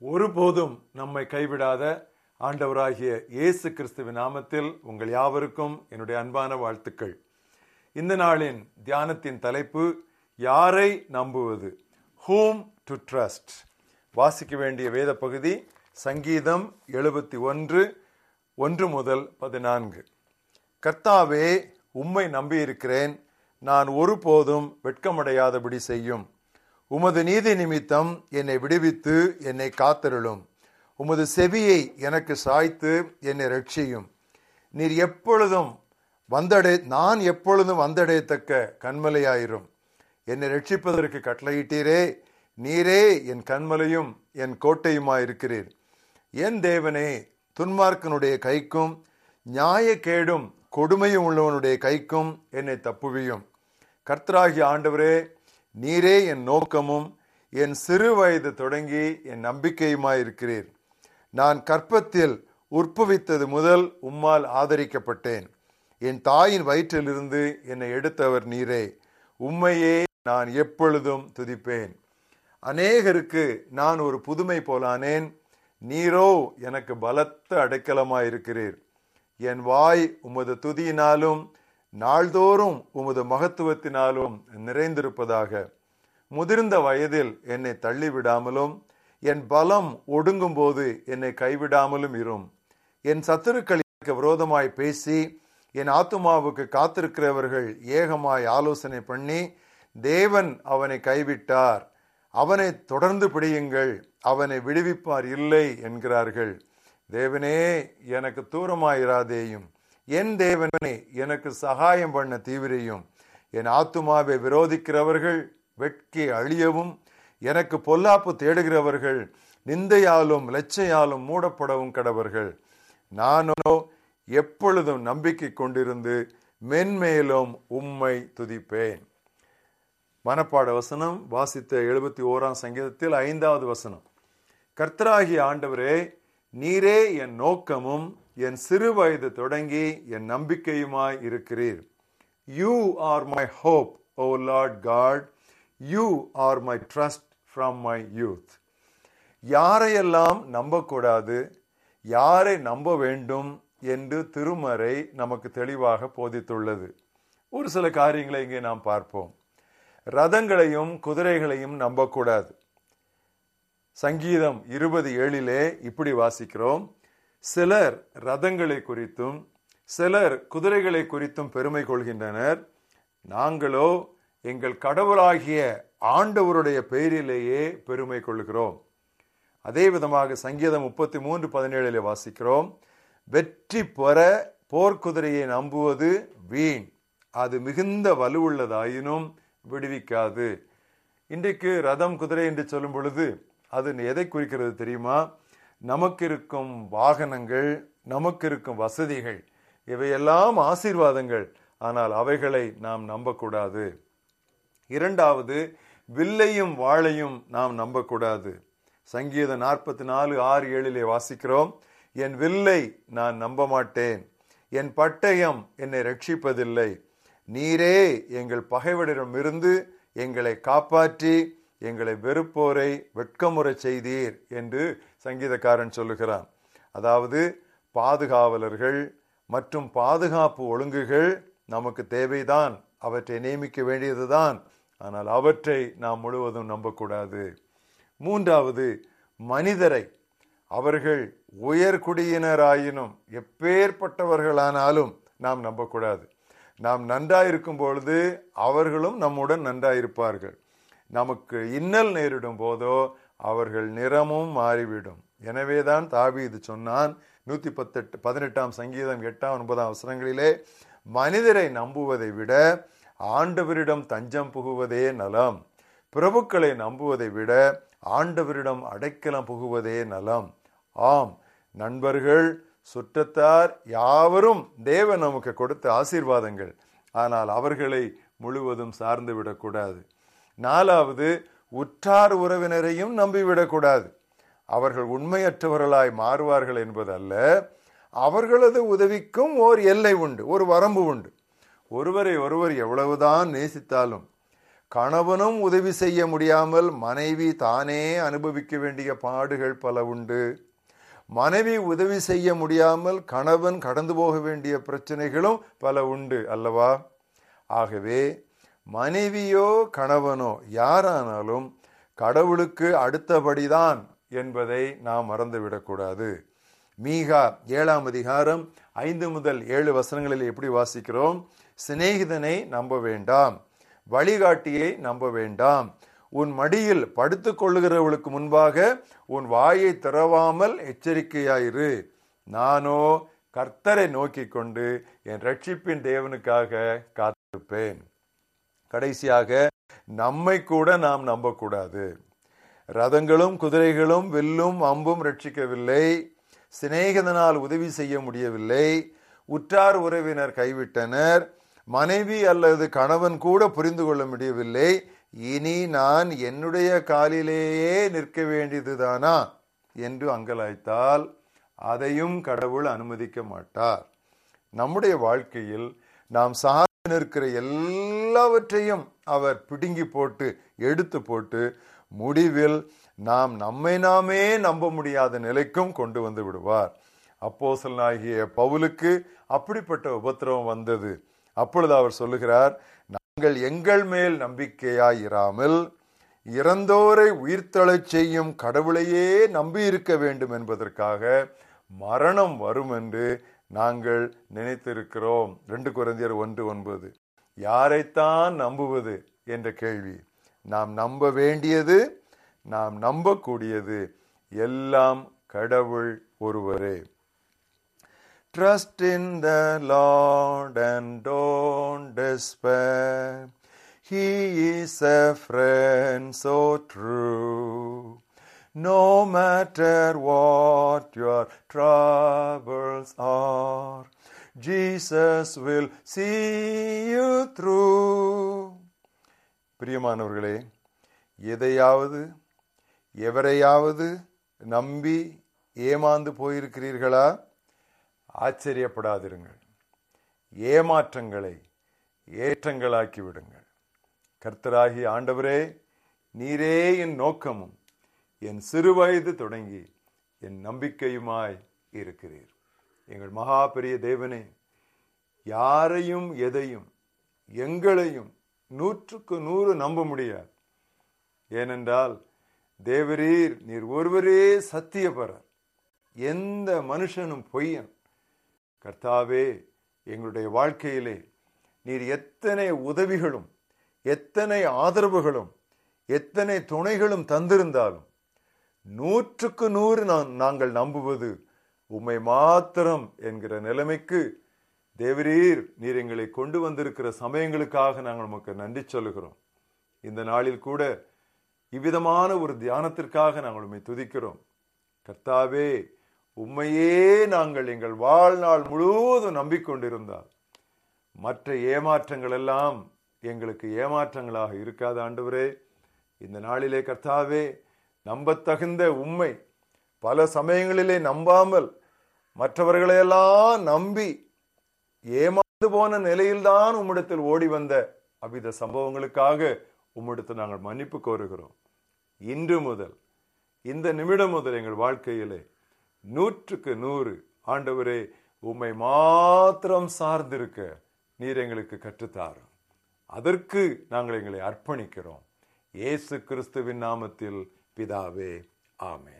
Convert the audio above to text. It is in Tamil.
ஒருபோதும் நம்மை கைவிடாத ஆண்டவராகிய இயேசு கிறிஸ்துவின் நாமத்தில் உங்கள் யாவருக்கும் என்னுடைய அன்பான வாழ்த்துக்கள். இந்த நாளின் தியானத்தின் தலைப்பு யாரை நம்புவது? ஹூம் டு ட்ரஸ்ட் வாசிக்க வேண்டிய வேத பகுதி சங்கீதம் எழுபத்தி ஒன்று ஒன்று முதல் பதினான்கு. கர்த்தாவே உம்மை நம்பியிருக்கிறேன். நான் ஒருபோதும் வெட்கமடையாதபடி செய்யும். உமது நீதி நிமித்தம் என்னை விடுவித்து என்னை காத்தருளும். உமது செவியை எனக்கு சாய்த்து என்னை ரட்சியும் நீர் எப்பொழுதும் வந்தடை நான் எப்பொழுதும் வந்தடையத்தக்க கண்மலையாயிரும் என்னை ரட்சிப்பதற்கு கட்டளையிட்டீரே. நீரே என் கண்மலையும் என் கோட்டையுமாயிருக்கிறீர். என் தேவனே துன்மார்க்கனுடைய கைக்கும் நியாயக்கேடும் கொடுமையும் உள்ளவனுடைய கைக்கும் என்னை தப்புவியும். கர்த்தராகிய ஆண்டவரே நீரே என் நோக்கமும் என் சிறு வயது தொடங்கி என் நம்பிக்கையுமாயிருக்கிறீர் நான் கற்பத்தில் உற்பவித்தது முதல் உம்மால் ஆதரிக்கப்பட்டேன். என் தாயின் வயிற்றிலிருந்து என்னை எடுத்தவர் நீரே. உம்மையே நான் எப்பொழுதும் துதிப்பேன். அநேகருக்கு நான் ஒரு புதுமை போலானேன். நீரோ எனக்கு பலத்த அடைக்கலமாயிருக்கிறீர் என் வாய் உமது துதியினாலும் நாள்தோறும் உமது மகத்துவத்தினாலும் நிறைந்திருப்பதாக. முதிர்ந்த வயதில் என்னை தள்ளிவிடாமலும் என் பலம் ஒடுங்கும் போது என்னை கைவிடாமலும் இரும். என் சத்துருக்களுக்கு விரோதமாய் பேசி என் ஆத்துமாவுக்கு காத்திருக்கிறவர்கள் ஏகமாய் ஆலோசனை பண்ணி தேவன் அவனை கைவிட்டார். அவனை தொடர்ந்து பிடியுங்கள் அவனை விடுவிப்பார் இல்லை என்கிறார்கள். தேவனே எனக்கு தூரமாயிராதேயும். என் தேவனே எனக்கு சகாயம் பண்ண தீவிரையும். என் ஆத்துமாவை விரோதிக்கிறவர்கள் வெட்கி அழியவும் எனக்கு பொல்லாப்பு தேடுகிறவர்கள் நிந்தையாலும் லட்சையாலும் மூடப்படவும் கடவர்கள். நானோ எப்பொழுதும் நம்பிக்கை கொண்டிருந்து மென்மேலும் உம்மை துதிப்பேன். மனப்பாட வசனம் வாசித்த எழுபத்தி ஓராம் சங்கீதத்தில் ஐந்தாவது வசனம். கர்த்தராகிய ஆண்டவரே நீரே என் நோக்கமும் என் சிறு வயது தொடங்கி என் நம்பிக்கையுமாய் இருக்கிறீர். You are my hope O Lord God you are my trust from my youth யாரையெல்லாம் நம்பக்கூடாது யாரை நம்ப வேண்டும் என்று திருமறை நமக்கு தெளிவாக போதித்துள்ளது. ஒரு சில காரியங்களை இங்கே நாம் பார்ப்போம். ரதங்களையும் குதிரைகளையும் நம்பக்கூடாது. சங்கீதம் இருபது ஏழிலே இப்படி வாசிக்கிறோம். சிலர் ரதங்களை குறித்தும் சிலர் குதிரைகளை குறித்தும் பெருமை கொள்கின்றனர். நாங்களோ எங்கள் கடவுளாகிய ஆண்டவருடைய பெயரிலேயே பெருமை கொள்கிறோம் அதே விதமாக சங்கீதம் முப்பத்தி மூன்று பதினேழில் வாசிக்கிறோம். வெற்றி பெற போர்க்குதிரையை நம்புவது வீண். அது மிகுந்த வலுவுள்ளதாயினும் விடுவிக்காது. இன்றைக்கு ரதம் குதிரை என்று சொல்லும் பொழுது அது எதை குறிக்கிறது தெரியுமா? நமக்கு இருக்கும் வாகனங்கள் நமக்கு இருக்கும் வசதிகள் இவையெல்லாம் ஆசீர்வாதங்கள். ஆனால் அவைகளை நாம் நம்பக்கூடாது. இரண்டாவது வில்லையும் வாழையும் நாம் நம்பக்கூடாது. சங்கீதம் நாற்பத்தி நாலு ஆறு ஏழிலே வாசிக்கிறோம் என் வில்லை நான் நம்ப மாட்டேன் என் பட்டயம் என்னை ரட்சிப்பதில்லை. நீரே எங்கள் பகைவரிடமிருந்து எங்களை காப்பாற்றி எங்களை வெறுப்போரை வெட்கமுறை செய்தீர் என்று சங்கீதக்காரன் சொல்லுகிறான். அதாவது பாதுகாவலர்கள் மற்றும் பாதுகாப்பு ஒழுங்குகள் நமக்கு தேவைதான். அவற்றை நியமிக்க வேண்டியதுதான். ஆனால் அவற்றை நாம் முழுவதும் நம்பக்கூடாது. மூன்றாவது மனிதரை அவர்கள் உயர்குடியினராயினும் எப்பேற்பட்டவர்களானாலும் நாம் நம்பக்கூடாது. நாம் நன்றாயிருக்கும் பொழுது அவர்களும் நம்முடன் நன்றாயிருப்பார்கள். நமக்கு இன்னல் நேரிடும் போதோ அவர்கள் நிறமும் மாறிவிடும். எனவேதான் தாவி இது சொன்னான். நூத்தி பத்தெட்டு பதினெட்டாம் சங்கீதம் எட்டாம் ஒன்பதாம் அவசரங்களிலே மனிதரை நம்புவதை விட ஆண்டவரிடம் தஞ்சம் புகுவதே நலம். பிரபுக்களை நம்புவதை விட ஆண்டவரிடம் அடைக்கலம் புகுவதே நலம். ஆம் நண்பர்கள் சுற்றத்தார் யாவரும் தேவன் நமக்கு கொடுத்த ஆசீர்வாதங்கள். ஆனால் அவர்களை முழுவதும் சார்ந்து விடக்கூடாது நாலாவது உற்றார் உறவினரையும் நம்பிவிடக்கூடாது. அவர்கள் உண்மையற்றவர்களாய் மாறுவார்கள் என்பதல்ல அவர்களது உதவிக்கும் ஓர் எல்லை உண்டு ஒரு வரம்பு உண்டு. ஒருவரை ஒருவர் எவ்வளவுதான் நேசித்தாலும் கணவனும் உதவி செய்ய முடியாமல் மனைவி தானே அனுபவிக்க வேண்டிய பாடுகள் பல உண்டு. மனைவி உதவி செய்ய முடியாமல் கணவன் கடந்து போக வேண்டிய பிரச்சனைகளும் பல உண்டு அல்லவா? ஆகவே மனைவியோ கணவனோ யாரானாலும் கடவுளுக்கு அடுத்தபடிதான் என்பதை நாம் மறந்துவிடக்கூடாது. மீகா ஏழாம் அதிகாரம் ஐந்து முதல் ஏழு வசனங்களில் எப்படி வாசிக்கிறோம்? சிநேகிதனை நம்ப வேண்டாம் வழிகாட்டியை நம்ப வேண்டாம். உன் மடியில் படுத்து கொள்ளுகிறவளுக்கு முன்பாக உன் வாயை திறவாமல் எச்சரிக்கையாயிரு. நானோ கர்த்தரை நோக்கி கொண்டு என் ரட்சிப்பின் தேவனுக்காக காத்திருப்பேன். கடைசியாக நம்மை கூட நாம் நம்பக்கூடாது. ரதங்களும் குதிரைகளும் வில்லும் அம்பும் ரட்சிக்கவில்லை. சிநேகிதனால் உதவி செய்ய முடியவில்லை. உற்றார் உறவினர் கைவிட்டனர். மனைவி அல்லது கணவன் கூட புரிந்து கொள்ள முடியவில்லை. இனி நான் என்னுடைய காலிலேயே நிற்க வேண்டியதுதானா? என்று அங்கலாய்த்தால் அதையும் கடவுள் அனுமதிக்க மாட்டார். நம்முடைய வாழ்க்கையில் நாம் சா இருக்கிற எல்லாவற்றையும் அவர் பிடுங்கி போட்டு எடுத்து போட்டு முடிவில் நாம் நம்மை நாமே நம்ப முடியாத நிலைக்கும் கொண்டு வந்து விடுவார். அப்போசலனாகிய பவுலுக்கு அப்படிப்பட்ட உபத்திரவம் வந்தது. அப்பொழுது அவர் சொல்லுகிறார் நாங்கள் எங்கள் மேல் நம்பிக்கையாயிராமல் இறந்தோரை உயிர்த்தளச் செய்யும் கடவுளையே நம்பி இருக்க வேண்டும் என்பதற்காக மரணம் வரும் என்று நாங்கள் நினைத்திருக்கிறோம் ரெண்டு குழந்தையர் ஒன்று ஒன்பது யாரைத்தான் நம்புவது என்ற கேள்வி நாம் நம்ப வேண்டியது நாம் நம்பக்கூடியது எல்லாம் கடவுள் ஒருவரே Trust in the Lord and don't despair. He is a friend so true. No matter what your troubles are, Jesus will see you through. பிரியமானவர்களே எதையாவது எவரையாவது நம்பி ஏமாந்து போயிருக்கிறீர்களா? ஆச்சரியப்படாதிருங்கள். ஏமாற்றங்களை ஏற்றங்களாக்கி விடுங்கள் கர்த்தராகி ஆண்டவரே நீரே என் நோக்கமும் என் சிறுவயது தொடங்கி என் நம்பிக்கையுமாய் இருக்கிறீர். எங்கள் மகா பெரிய தேவனே யாரையும் எதையும் எங்களையும் நூற்றுக்கு நூறு நம்ப முடியாது. ஏனென்றால் தேவரீர் நீர் ஒருவரே சத்தியபரர். எந்த மனுஷனும் பொய்யன். கர்த்தாவே எங்களுடைய வாழ்க்கையிலே நீர் எத்தனை உதவிகளும் எத்தனை ஆதரவுகளும் எத்தனை துணைகளும் தந்திருந்தாலும் நூற்றுக்கு நூறு நாங்கள் நம்புவது உம்மை மாத்திரம் என்கிற நிலைமைக்கு. தேவரீர் நீர் எங்களை கொண்டு வந்திருக்கிற சமயங்களுக்காக நாங்கள் உமக்கு நன்றி சொல்லுகிறோம். இந்த நாளில் கூட இவ்விதமான ஒரு தியானத்திற்காக நாங்கள் உண்மை துதிக்கிறோம். கர்த்தாவே உண்மையே நாங்கள் எங்கள் வாழ்நாள் முழுவதும் நம்பிக்கொண்டிருந்தால் மற்ற ஏமாற்றங்கள் எல்லாம் எங்களுக்கு ஏமாற்றங்களாக இருக்காத ஆண்டவரே. இந்த நாளிலே கர்த்தாவே நம்பத்தகுந்த உண்மை. பல சமயங்களிலே நம்பாமல் மற்றவர்களையெல்லாம் நம்பி ஏமாந்து போன நிலையில்தான் உம்மிடத்தில் ஓடி வந்த அவ்வித சம்பவங்களுக்காக உம்மிடத்தில் நாங்கள் மன்னிப்பு கோருகிறோம். இன்று முதல் இந்த நிமிடம் முதல் எங்கள் வாழ்க்கையிலே நூற்றுக்கு நூறு ஆண்டவரே உம்மை மாத்திரம் சார்ந்திருக்க நீர் எங்களுக்கு கற்றுத்தாரும். அதற்கு நாங்கள் எங்களை அர்ப்பணிக்கிறோம். இயேசு கிறிஸ்துவின் நாமத்தில் പിതാവേ ആമേ